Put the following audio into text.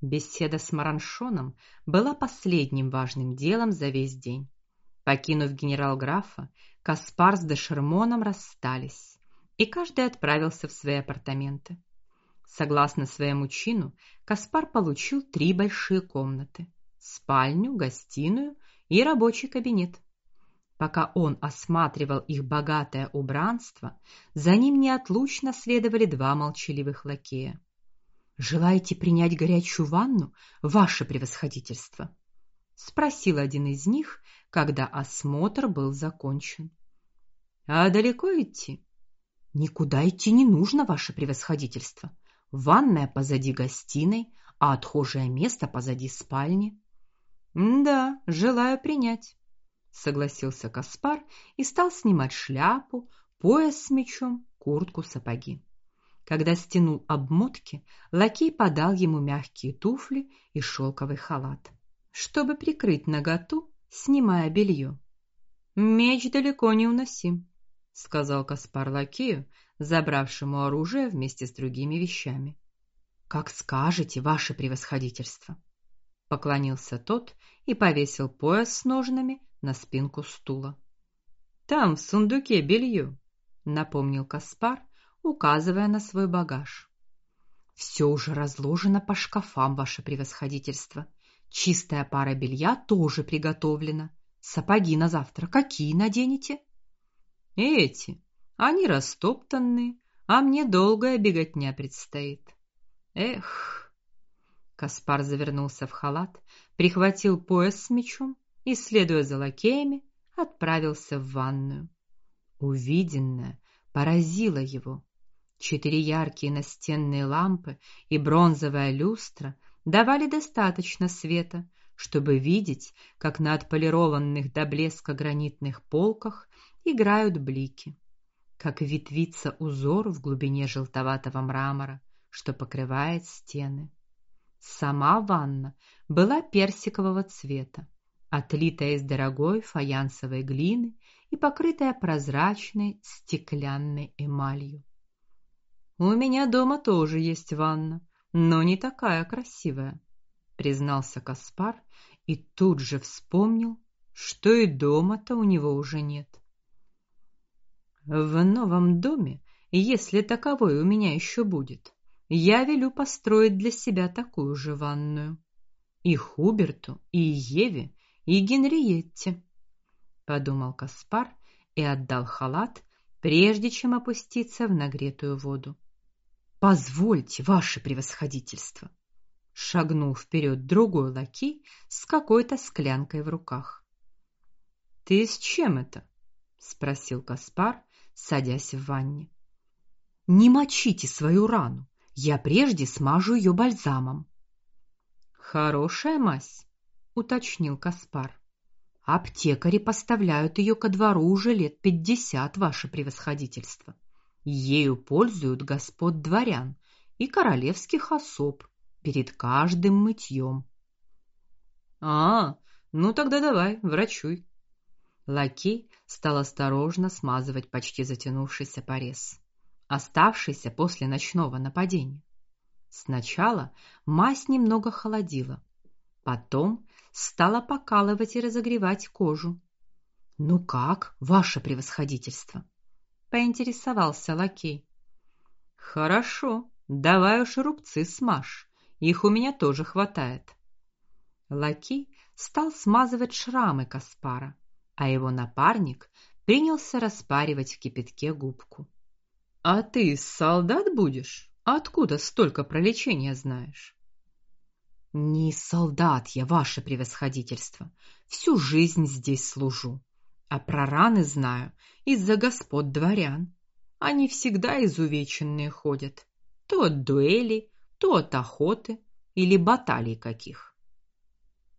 Беседа с Мараншоном была последним важным делом за весь день. Покинув генерал-графа, Каспар с де Шермоном расстались, и каждый отправился в свои апартаменты. Согласно своему чину, Каспар получил три большие комнаты: спальню, гостиную и рабочий кабинет. Пока он осматривал их богатое убранство, за ним неотлучно следовали два молчаливых лакея. Желаете принять горячую ванну, ваше превосходительство? спросил один из них, когда осмотр был закончен. А далеко идти? Никуда идти не нужно, ваше превосходительство. Ванная позади гостиной, а отхожее место позади спальни. Да, желаю принять, согласился Каспар и стал снимать шляпу, пояс с мечом, куртку, сапоги. Когда стянул обмотки, лакей подал ему мягкие туфли и шелковый халат, чтобы прикрыть наготу, снимая белье. Меч далеко не уноси, сказал Каспар лакею, забравшему оружие вместе с другими вещами. Как скажете, ваше превосходительство, поклонился тот и повесил пояс с ножнами на спинку стула. Там в сундуке белье, напомнил Каспар указывая на свой багаж. Все уже разложено по шкафам, ваше превосходительство. Чистая пара белья тоже приготовлена. Сапоги на завтра какие наденете? Эти. Они растоптанные, а мне долгая беготня предстоит. Эх. Каспар завернулся в халат, прихватил пояс с мечом и, следуя за лакеями, отправился в ванную. Увиденное поразило его. Четыре яркие настенные лампы и бронзовая люстра давали достаточно света, чтобы видеть, как на отполированных до блеска гранитных полках играют блики, как ветвится узор в глубине желтоватого мрамора, что покрывает стены. Сама ванна была персикового цвета, отлитая из дорогой фаянсовой глины и покрытая прозрачной стеклянной эмалью. У меня дома тоже есть ванна, но не такая красивая, признался Каспар и тут же вспомнил, что и дома-то у него уже нет. В новом доме, если таковой у меня еще будет, я велю построить для себя такую же ванную. И Хуберту, и Еве, и Генриетте, подумал Каспар и отдал халат, прежде чем опуститься в нагретую воду. Позвольте, ваше превосходительство. Шагнул вперед другой лакей с какой-то склянкой в руках. Ты с чем это? спросил Каспар, садясь в ванне. Не мочите свою рану. Я прежде смажу ее бальзамом. Хорошая мазь, уточнил Каспар. Аптекари поставляют ее ко двору уже лет пятьдесят, ваше превосходительство. Ею пользуют господ дворян и королевских особ перед каждым мытьем. А, ну тогда давай, врачуй. Лакей стал осторожно смазывать почти затянувшийся порез, оставшийся после ночного нападения. Сначала мазь немного холодила, потом стала покалывать и разогревать кожу. Ну как, ваше превосходительство? Поинтересовался лакей. Хорошо, давай уж рубцы смажь. Их у меня тоже хватает. Лакей стал смазывать шрамы Каспара, а его напарник принялся распаривать в кипятке губку. А ты солдат будешь? Откуда столько про лечение знаешь? Не солдат я, ваше превосходительство. Всю жизнь здесь служу. А про раны знаю из-за господ дворян. Они всегда изувеченные ходят, то от дуэли, то от охоты или баталий каких.